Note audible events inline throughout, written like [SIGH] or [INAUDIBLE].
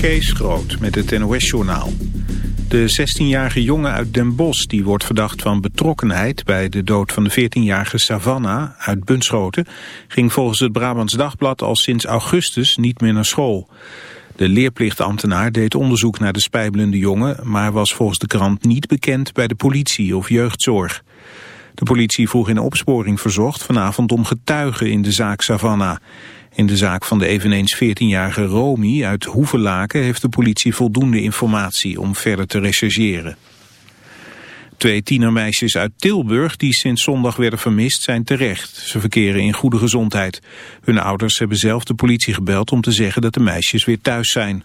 Kees Groot met het NOS-journaal. De 16-jarige jongen uit Den Bosch die wordt verdacht van betrokkenheid... bij de dood van de 14-jarige Savannah uit Bunschoten... ging volgens het Brabants Dagblad al sinds augustus niet meer naar school. De leerplichtambtenaar deed onderzoek naar de spijbelende jongen... maar was volgens de krant niet bekend bij de politie of jeugdzorg. De politie vroeg in opsporing verzocht vanavond om getuigen in de zaak Savannah... In de zaak van de eveneens 14-jarige Romy uit Hoevelaken heeft de politie voldoende informatie om verder te rechercheren. Twee tienermeisjes uit Tilburg die sinds zondag werden vermist zijn terecht. Ze verkeren in goede gezondheid. Hun ouders hebben zelf de politie gebeld om te zeggen dat de meisjes weer thuis zijn.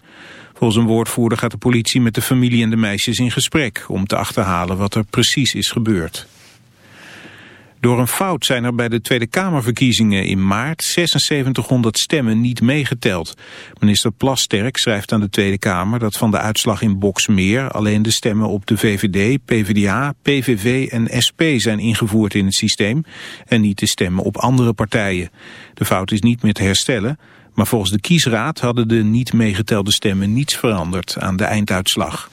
Volgens een woordvoerder gaat de politie met de familie en de meisjes in gesprek om te achterhalen wat er precies is gebeurd. Door een fout zijn er bij de Tweede Kamerverkiezingen in maart 7600 stemmen niet meegeteld. Minister Plasterk schrijft aan de Tweede Kamer dat van de uitslag in Boksmeer alleen de stemmen op de VVD, PvdA, PVV en SP zijn ingevoerd in het systeem en niet de stemmen op andere partijen. De fout is niet meer te herstellen, maar volgens de kiesraad hadden de niet meegetelde stemmen niets veranderd aan de einduitslag.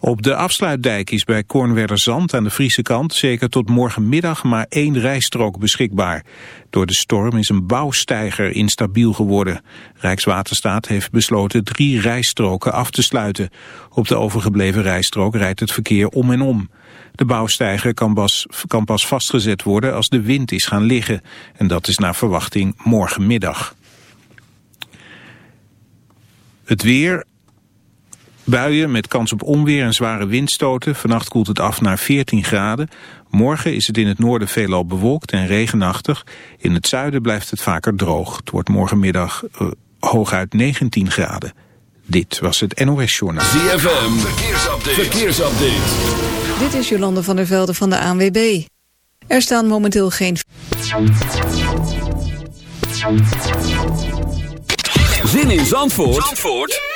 Op de afsluitdijk is bij Kornwerderzand aan de Friese kant zeker tot morgenmiddag maar één rijstrook beschikbaar. Door de storm is een bouwsteiger instabiel geworden. Rijkswaterstaat heeft besloten drie rijstroken af te sluiten. Op de overgebleven rijstrook rijdt het verkeer om en om. De bouwsteiger kan pas, kan pas vastgezet worden als de wind is gaan liggen. En dat is naar verwachting morgenmiddag. Het weer, Buien met kans op onweer en zware windstoten. Vannacht koelt het af naar 14 graden. Morgen is het in het noorden veelal bewolkt en regenachtig. In het zuiden blijft het vaker droog. Het wordt morgenmiddag uh, hooguit 19 graden. Dit was het NOS Journaal. ZFM, verkeersupdate. verkeersupdate. Dit is Jolande van der Velde van de ANWB. Er staan momenteel geen... Zin in Zandvoort? Zandvoort?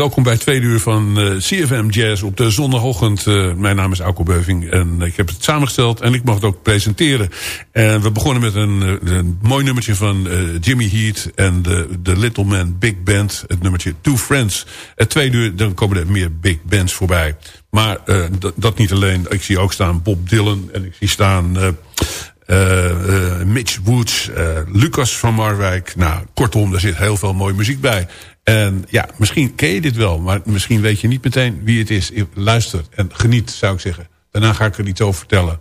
Welkom bij tweede uur van eh, CFM Jazz op de zondagochtend. Uh, mijn naam is Alko Beuving en ik heb het samengesteld en ik mag het ook presenteren. En we begonnen met een, uh, een mooi nummertje van Jimmy Heat en de, de Little Man Big Band. Het nummertje Two Friends. Het tweede uur, dan komen er meer big bands voorbij. Maar dat niet alleen. Ik zie ook staan Bob Dylan en ik zie staan... Mitch Woods, Lucas van Marwijk. Nou, kortom, er zit heel veel mooie muziek bij. En ja, misschien ken je dit wel, maar misschien weet je niet meteen wie het is. Luister en geniet, zou ik zeggen. Daarna ga ik er iets over vertellen.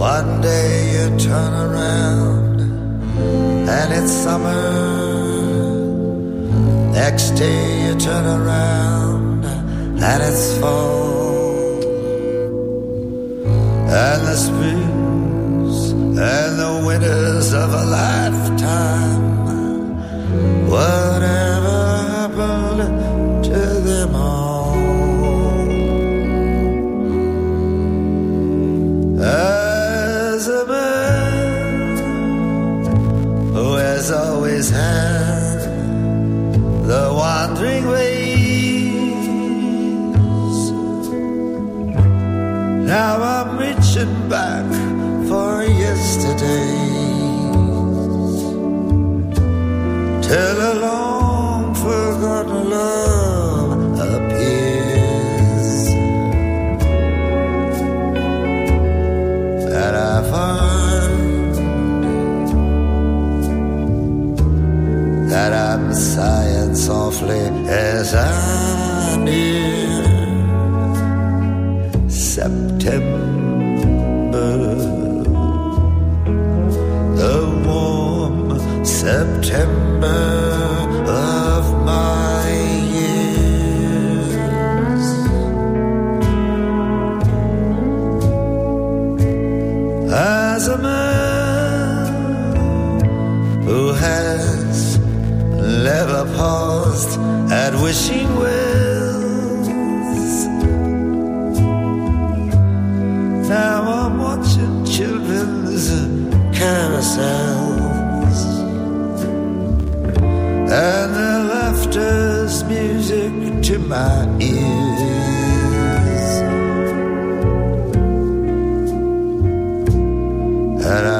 One day you turn around and it's summer Next day you turn around and it's fall. And the springs and the winters of a lifetime. Whatever Now I'm reaching back for yesterday. Till a long forgotten love appears. And I find that I'm sighing softly as I near music to my ears. And I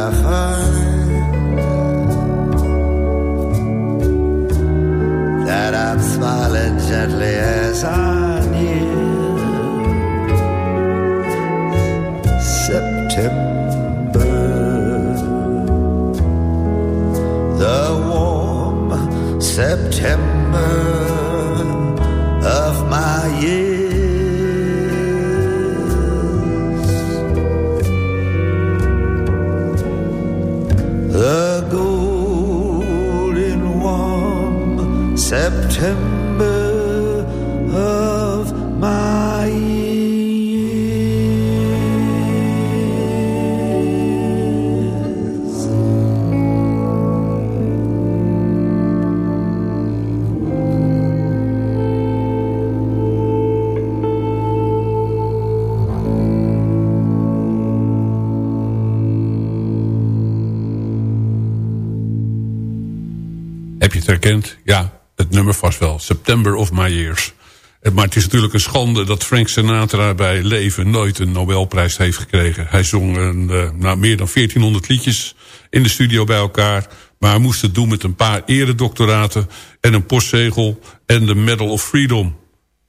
Ja, het nummer vast wel. September of My Years. Eh, maar het is natuurlijk een schande dat Frank Sinatra bij leven nooit een Nobelprijs heeft gekregen. Hij zong een, uh, nou, meer dan 1400 liedjes in de studio bij elkaar. Maar hij moest het doen met een paar eredoctoraten en een postzegel en de Medal of Freedom.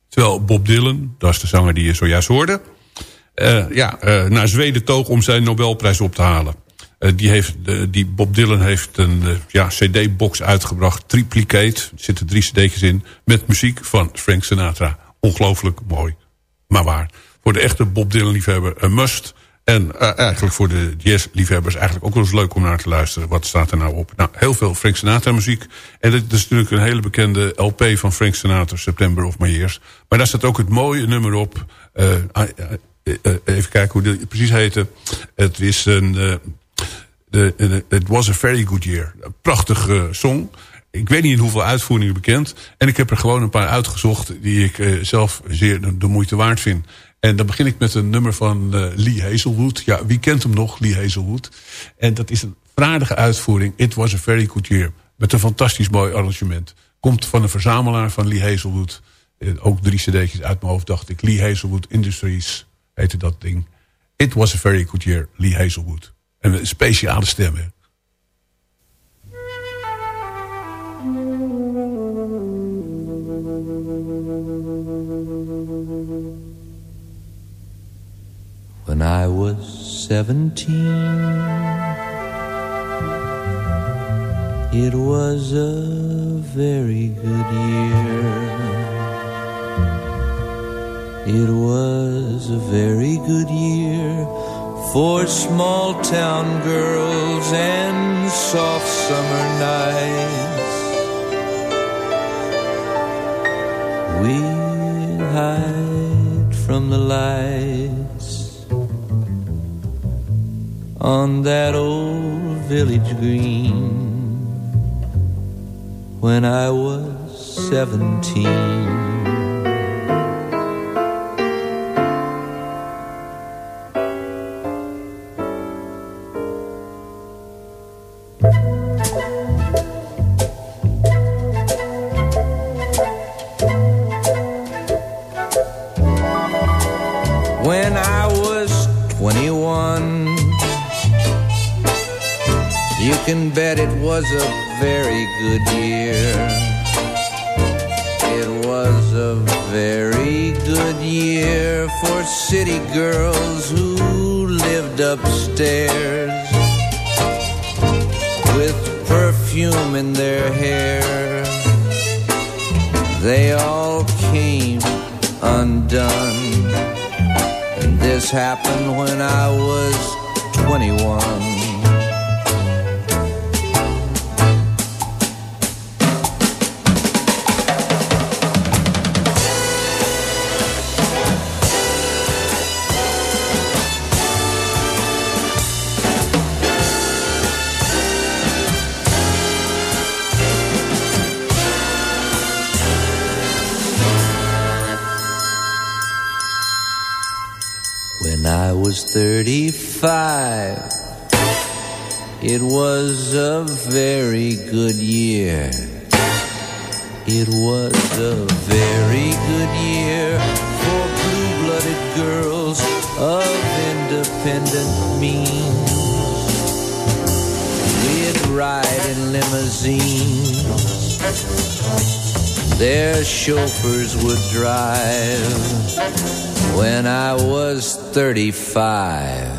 Terwijl Bob Dylan, dat is de zanger die je zojuist hoorde... Uh, ja, naar Zweden toog om zijn Nobelprijs op te halen. Uh, die, heeft, uh, die Bob Dylan heeft een uh, ja, cd-box uitgebracht. Triplicate. Er zitten drie cd'tjes in. Met muziek van Frank Sinatra. Ongelooflijk mooi. Maar waar. Voor de echte Bob Dylan-liefhebber een must. En eigenlijk voor de jazz-liefhebbers eigenlijk ook wel eens leuk om naar te luisteren. Wat staat er nou op? Nou, heel veel Frank Sinatra muziek. En dit is natuurlijk een hele bekende LP van Frank Sinatra. September of My Years. Maar daar staat ook het mooie nummer op. even kijken hoe dit precies heette. Het is een... It was a very good year. Een prachtige song. Ik weet niet in hoeveel uitvoeringen bekend. En ik heb er gewoon een paar uitgezocht die ik uh, zelf zeer de, moeite waard vind. En dan begin ik met een nummer van uh, Lee Hazelwood. Ja, wie kent hem nog, Lee Hazelwood? En dat is een vaardige uitvoering. It was a very good year. Met een fantastisch mooi arrangement. Komt van een verzamelaar van Lee Hazelwood. ook drie cd'tjes uit mijn hoofd dacht ik. Lee Hazelwood Industries heette dat ding. It was a very good year, Lee Hazelwood. En een speciale stem, hè. When I was seventeen, it was a very good year. It was a very good year for small town girls and soft summer nights. We hide from the lights on that old village green when I was seventeen. Was a very good year. It was a very good year for city girls who lived upstairs with perfume in their hair. They all came undone. And this happened when I was 21. 35. It was a very good year. It was a very good year for blue-blooded girls of independent means. We'd ride in limousines. Their chauffeurs would drive when I was 35.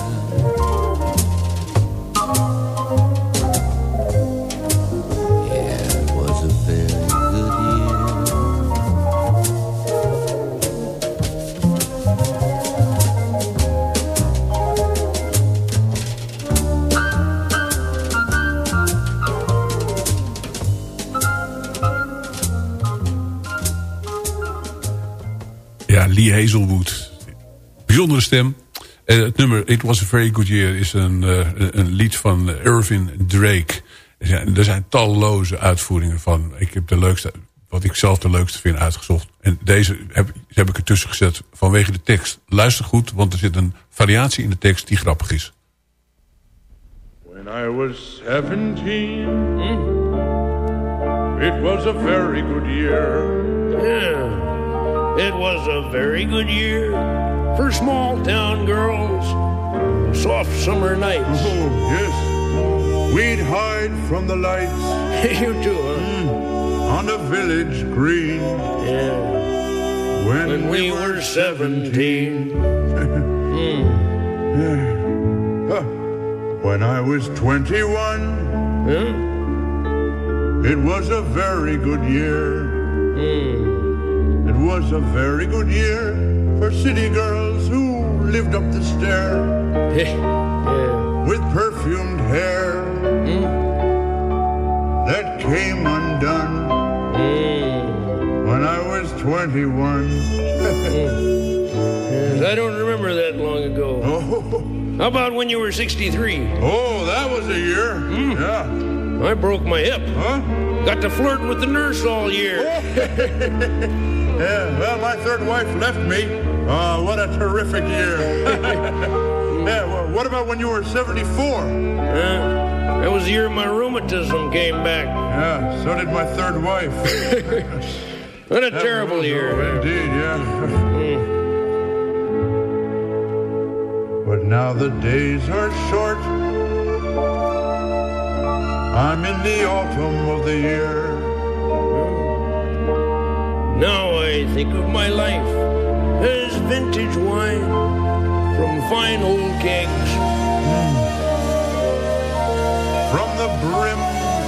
Lee Hazelwood. Bijzondere stem. Uh, het nummer It Was A Very Good Year is een, uh, een lied van Irvin Drake. Er zijn, er zijn talloze uitvoeringen van. Ik heb de leukste, wat ik zelf de leukste vind uitgezocht. En deze heb, heb ik ertussen gezet vanwege de tekst. Luister goed, want er zit een variatie in de tekst die grappig is. When I was 17, it was a very good year. Yeah, it was a very good year for small town girls. Soft summer nights. Oh, yes. We'd hide from the lights [LAUGHS] you too, huh? Hmm. on the village green Yeah. when, When we were 17. [LAUGHS] Hmm. Huh. When I was 21, Huh? it was a very good year. It was a very good year for city girls who lived up the stair yeah. with perfumed hair mm. that came undone mm. when I was 21. Yes, [LAUGHS] mm. I don't remember that long ago. Oh, [LAUGHS] How about when you were 63? oh, that was a year. Yeah. I broke my hip. Huh? Got to flirt with the nurse all year. [LAUGHS] Yeah, well, my third wife left me. Oh, what a terrific year. [LAUGHS] yeah, well, what about when you were 74? Yeah, that was the year my rheumatism came back. Yeah, so did my third wife. [LAUGHS] What a terrible year. Indeed, yeah. Hmm. but now the days are short. I'm in the autumn of the year. Now I think of my life as vintage wine from fine old kegs. From the brim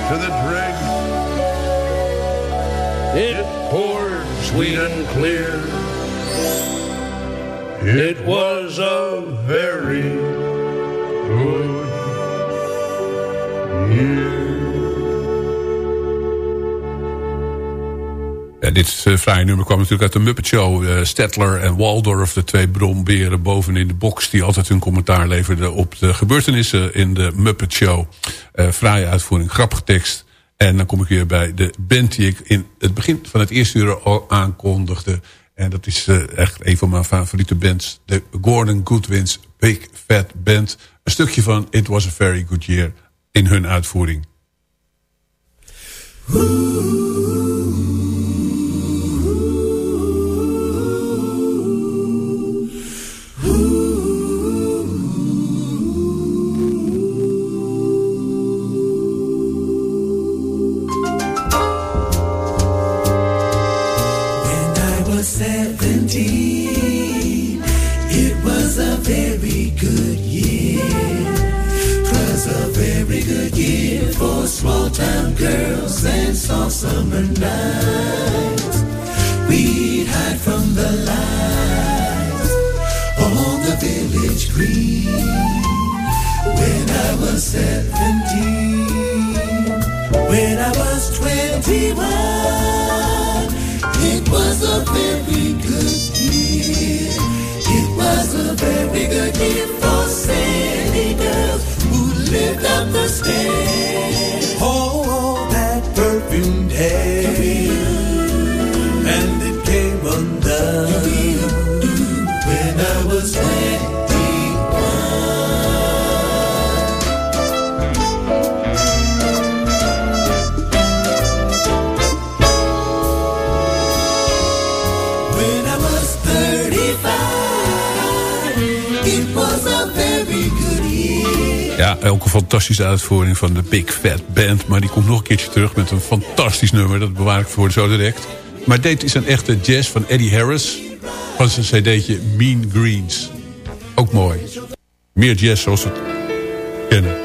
to the dregs, It poured sweet and clear. it was a very good year. Dit uh, fraaie nummer kwam natuurlijk uit de Muppet Show. Uh, en Waldorf, de twee bromberen bovenin de box... die altijd hun commentaar leverden op de gebeurtenissen in de Muppet Show. Uh, uitvoering, grappige tekst. En dan kom ik weer bij de band die ik in het begin van het eerste uur al aankondigde. En dat is uh, echt een van mijn favoriete bands. De Gordon Goodwin's Big Fat Band. Een stukje van It Was A Very Good Year in hun uitvoering. Green. When I was seventeen, when I was twenty-one. It was a very good year. It was a very good year for city girls who lived up the stairs. Ja, ook een fantastische uitvoering van de Big Fat Band. Maar die komt nog een keertje terug met een fantastisch nummer. Dat bewaar ik voor zo direct. Maar dit is een echte jazz van Eddie Harris. Van zijn cd'tje Mean Greens. Ook mooi. Meer jazz zoals we het kennen.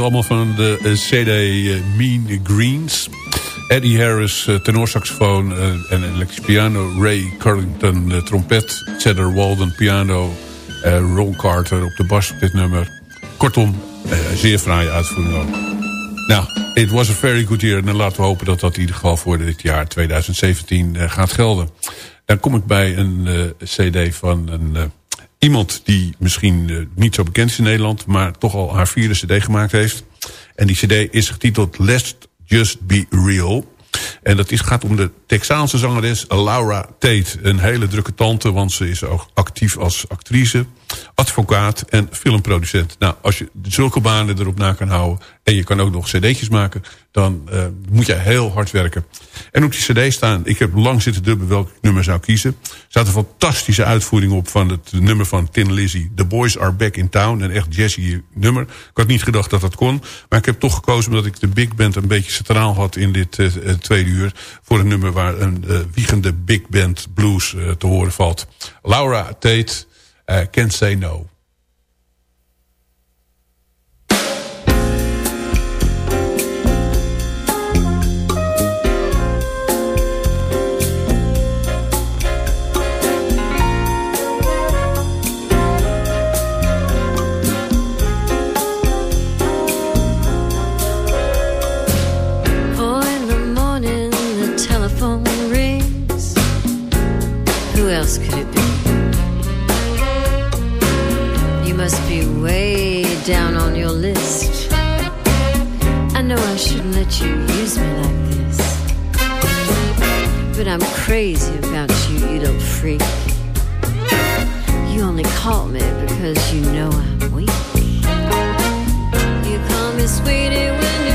Allemaal van de eh, CD eh, Mean Greens. Eddie Harris, tenorsaxofoon en elektrisch piano. Ray Carlington, trompet. Cedar Walden, piano. Ron Carter op de bas dit nummer. Kortom, zeer fraaie uitvoering ook. Nou, it was a very good year. En laten we hopen dat dat in ieder geval voor dit jaar 2017 gaat gelden. Dan kom ik bij een cd van een iemand die misschien uh, niet zo bekend is in Nederland... maar toch al haar vierde cd gemaakt heeft. En die cd is getiteld Let's Just Be Real. En dat is, gaat om de Texaanse zangeres Laura Tate. Een hele drukke tante, want ze is ook actief als actrice, advocaat en filmproducent. Nou, als je zulke banen erop na kan houden... en je kan ook nog cd'tjes maken, dan uh, moet je heel hard werken. En op die cd staan, ik heb lang zitten dubben welk nummer zou kiezen. Er staat een fantastische uitvoering op van het nummer van Tin Lizzy. The Boys Are Back in Town, een echt jazzy nummer. Ik had niet gedacht dat dat kon, maar ik heb toch gekozen... omdat ik de big band een beetje centraal had in dit uh, tweede uur... voor een nummer waar een uh, wiegende big band blues te horen valt. Laura Tate, Can't Say No. But I'm crazy about you, you little freak. You only call me because you know I'm weak. You call me sweetie when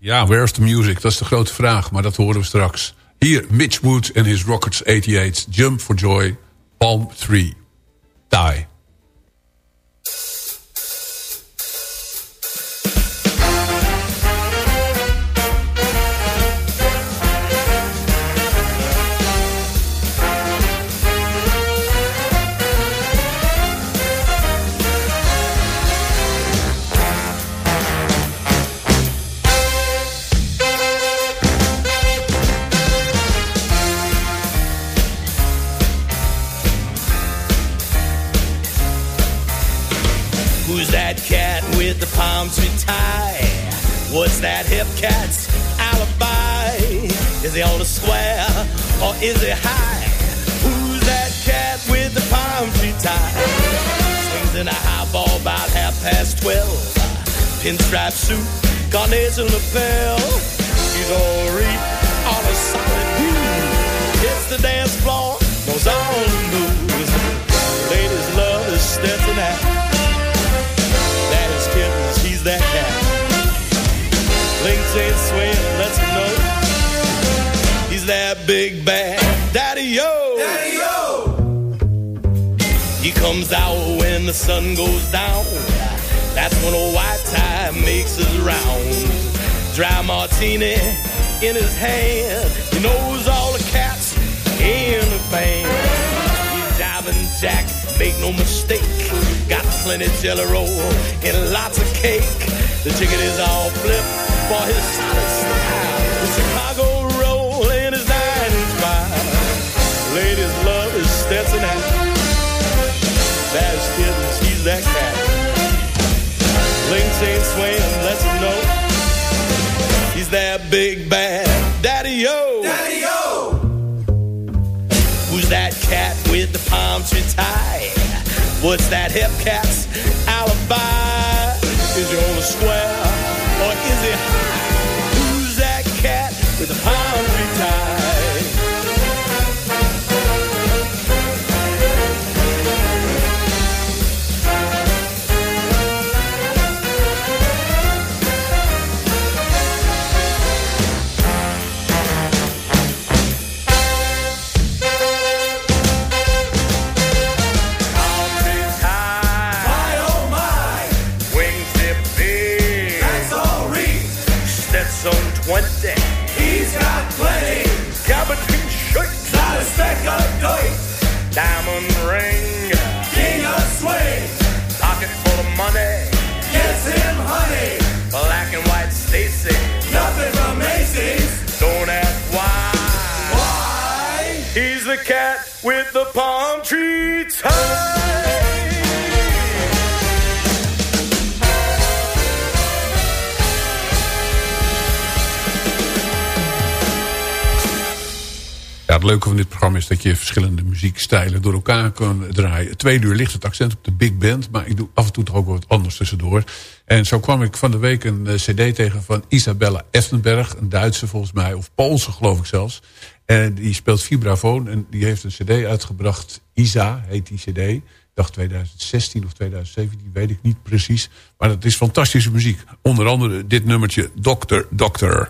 Ja, where's the music? Dat is de grote vraag, maar dat horen we straks. Hier, Mitch Wood en his Rockets 88, Jump for Joy, Palm 3, Die. Pinstripe suit, carnation lapel. He's all reap on a solid groove. Hits the dance floor, knows all the moves. Ladies love his Stetson hat. That is kittens, he's that cat. Links ain't swaying, lets him know. He's that big bad daddy yo. Daddy yo. He comes out when the sun goes down. When a white tie makes his rounds. Dry martini in his hand. He knows all the cats in the band. He's diving Jack, make no mistake. Got plenty jelly roll and lots of cake. The ticket is all flip for his solid style. The Chicago roll in his inch mile. Ladies love his Stetson hat. That's that big bad daddy yo. Daddy yo. Who's that cat with the palm tree tie? What's that hip cat's alibi? Is he on the square or is he palm tie. Ja, het leuke van dit programma is dat je verschillende muziekstijlen door elkaar kan draaien. Twee uur ligt het accent op de big band, maar ik doe af en toe toch ook wat anders tussendoor. En zo kwam ik van de week een eh, cd tegen van Isabella Effenberg, een Duitse volgens mij, of Poolse geloof ik zelfs. En die speelt vibrafoon en die heeft een cd uitgebracht, Isa heet die cd. Ik dacht 2016 of 2017, weet ik niet precies. Maar dat is fantastische muziek. Onder andere dit nummertje, Doctor Doctor.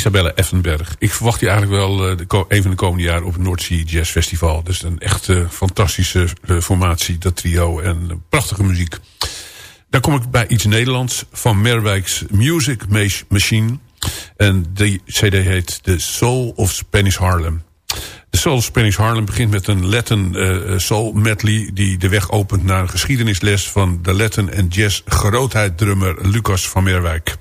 Isabelle Effenberg. Ik verwacht die eigenlijk wel uh, de een van de komende jaren op het Sea Jazz Festival. Dus een echt uh, fantastische uh, formatie, dat trio. En prachtige muziek. Dan kom ik bij iets Nederlands. Van Merwijk's Music Machine. En die cd heet The Soul of Spanish Harlem. De Soul of Spanish Harlem begint met een Latin uh, soul medley... die de weg opent naar een geschiedenisles van de Latin en jazz grootheid drummer Lucas van Merwijk.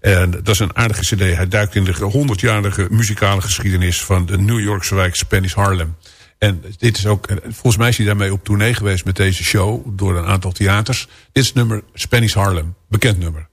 En dat is een aardige cd. Hij duikt in de 100-jarige muzikale geschiedenis van de New Yorkse wijk Spanish Harlem. En dit is ook, volgens mij is hij daarmee op tournee geweest met deze show door een aantal theaters. Dit is nummer Spanish Harlem, bekend nummer.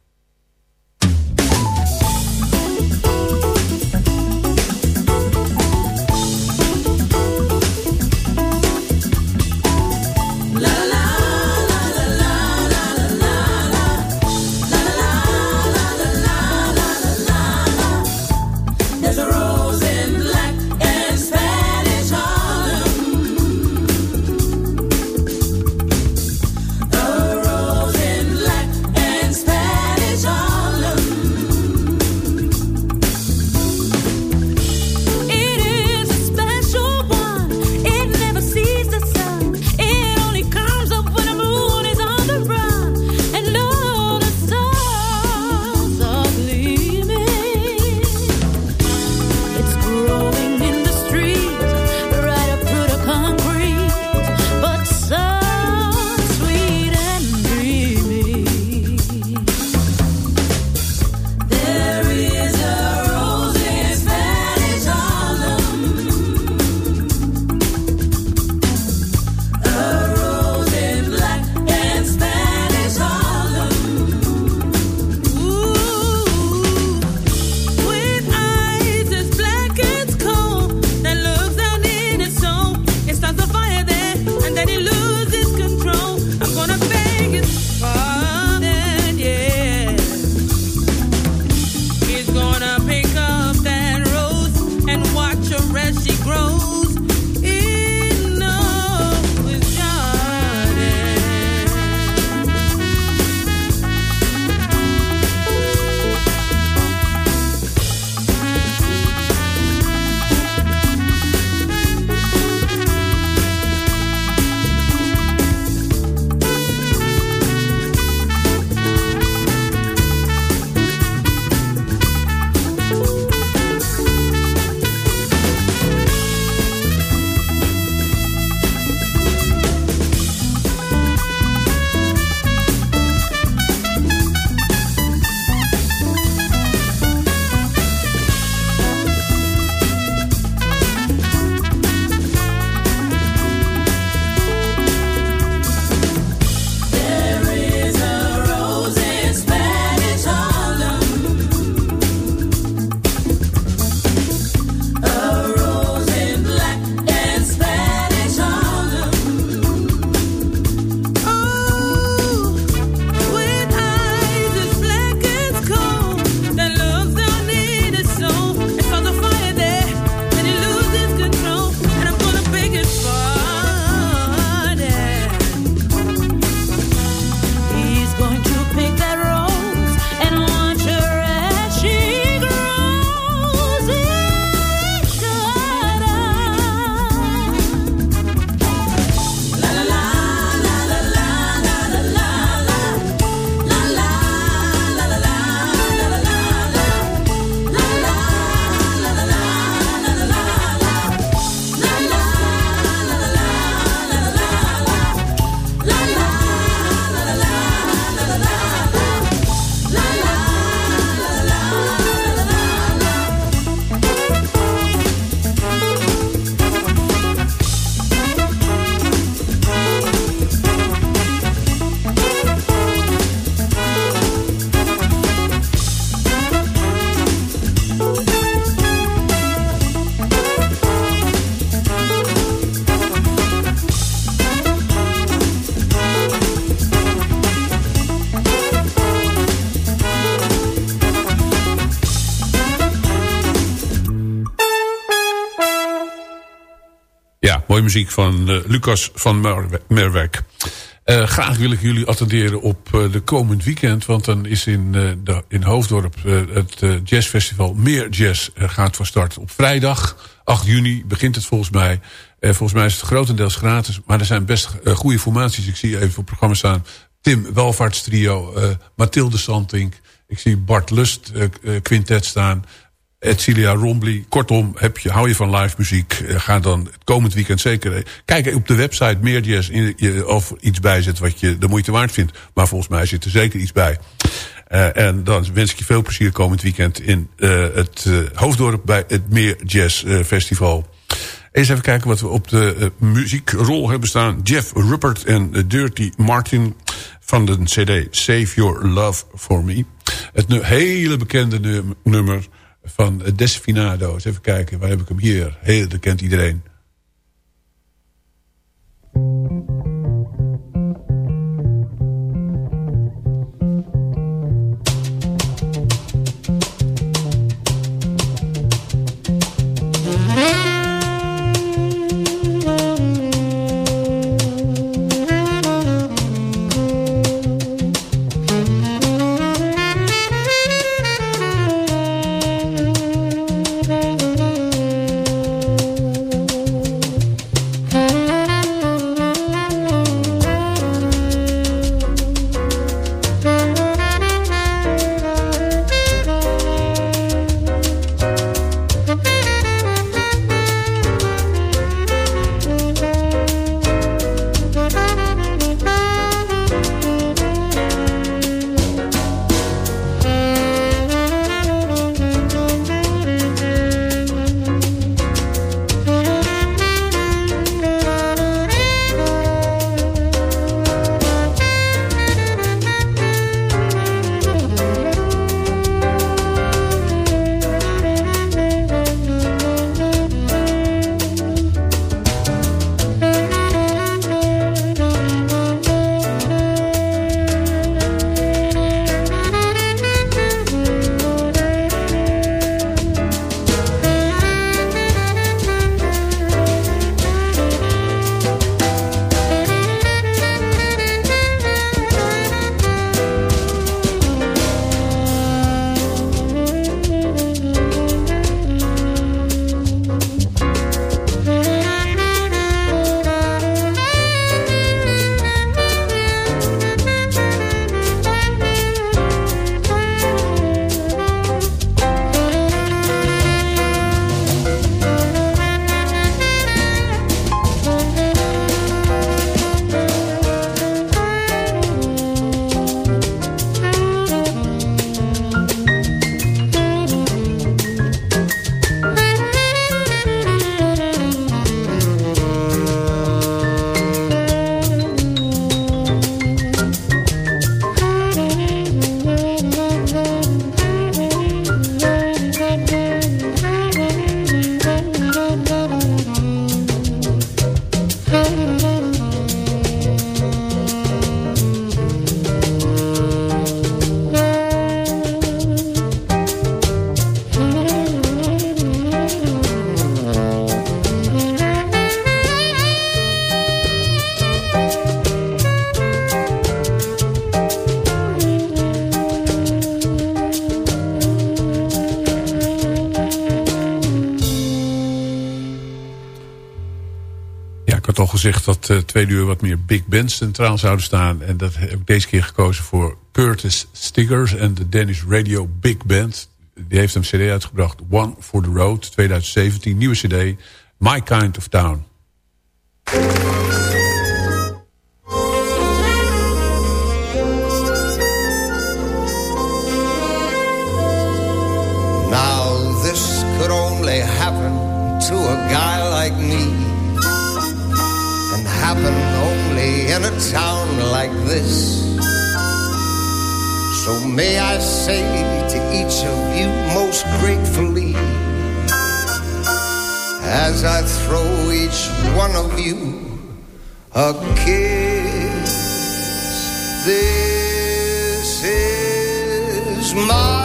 Van uh, Lucas van Mer Merwijk. Eh, graag wil ik jullie attenderen op eh, de komend weekend. Want dan is in, eh, de, in Hoofddorp eh, het eh, jazzfestival Meer Jazz eh, gaat van start. Op vrijdag, 8 juni, begint het volgens mij. Eh, volgens mij is het grotendeels gratis. Maar er zijn best eh, goede formaties. Ik zie even op het programma staan. Tim Welvaarts trio, eh, Mathilde Santink. Ik zie Bart Lust eh, eh, quintet staan. Edcilia Rombly. Kortom, heb je, hou je van live muziek. eh, ga dan het komend weekend zeker eh, kijken op de website meer jazz in, of iets bijzet wat je de moeite waard vindt. Maar volgens mij zit er zeker iets bij. Eh, en dan wens ik je veel plezier komend weekend in het eh, Hoofddorp bij het Meer Jazz Festival. Eens even kijken wat we op de muziekrol hebben staan. Jeff Ruppert en Dirty Martin van de cd Save Your Love For Me. Het hele bekende num- nummer van eh, Desfinado. Eens even kijken, waar heb ik hem hier? Heel, dat kent iedereen. Gezegd dat uh, tweede uur wat meer big bands centraal zouden staan. En dat heb ik deze keer gekozen voor Curtis Stiggers en de Danish Radio Big Band. Die heeft een cd uitgebracht, One for the Road, 2017. Nieuwe cd, My Kind of Town. I say to each of you most gratefully As I throw each one of you a kiss This is my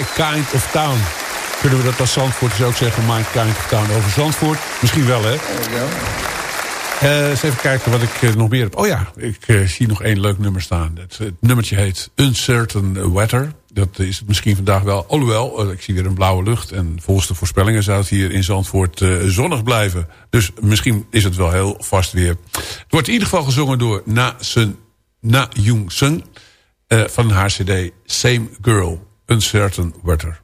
my kind of town. Kunnen we dat als Zandvoort ook zeggen? My kind of town over Zandvoort? Misschien wel, hè? Eh, eens even kijken wat ik eh, nog meer heb. Oh ja, ik eh, zie nog één leuk nummer staan. Het, het nummertje heet Uncertain Weather. Dat is het misschien vandaag wel. Alhoewel, ik zie weer een blauwe lucht. En volgens de voorspellingen zou het hier in Zandvoort zonnig blijven. Dus misschien is het wel heel vast weer. Het wordt in ieder geval gezongen door Na, Sun, Na Jung Sun. eh, van haar cd Same Girl, Uncertain Weather.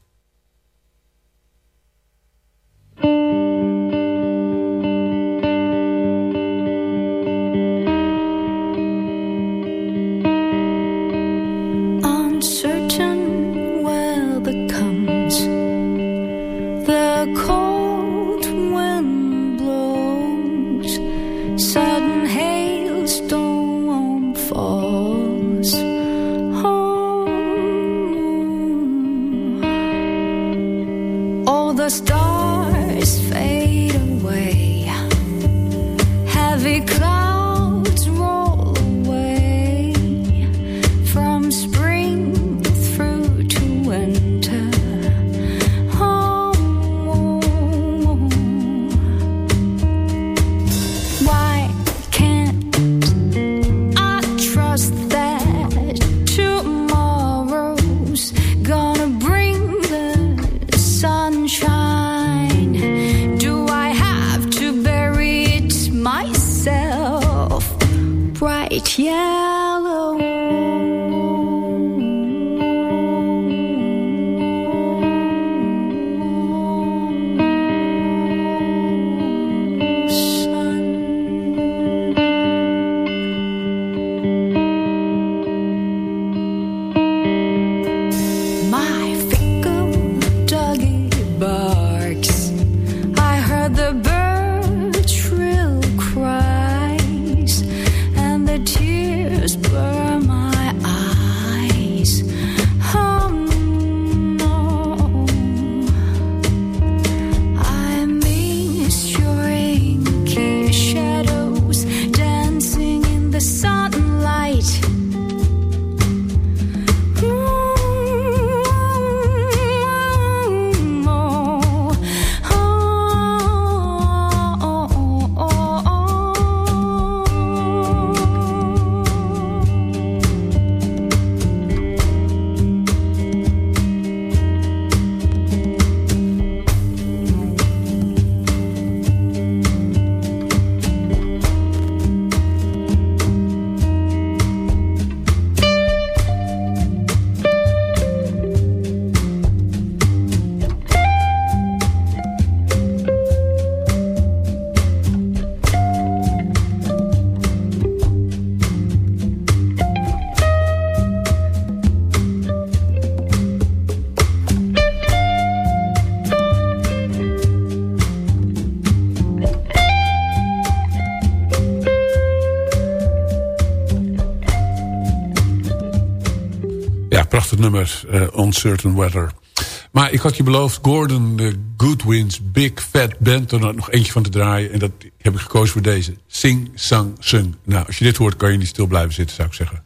天。Prachtig nummer, uh, Uncertain Weather. Maar ik had je beloofd, Gordon Goodwin's Big Fat Band... er nog eentje van te draaien. En dat heb ik gekozen voor deze. Sing, sang, sung. Nou, als je dit hoort, kan je niet stil blijven zitten, zou ik zeggen.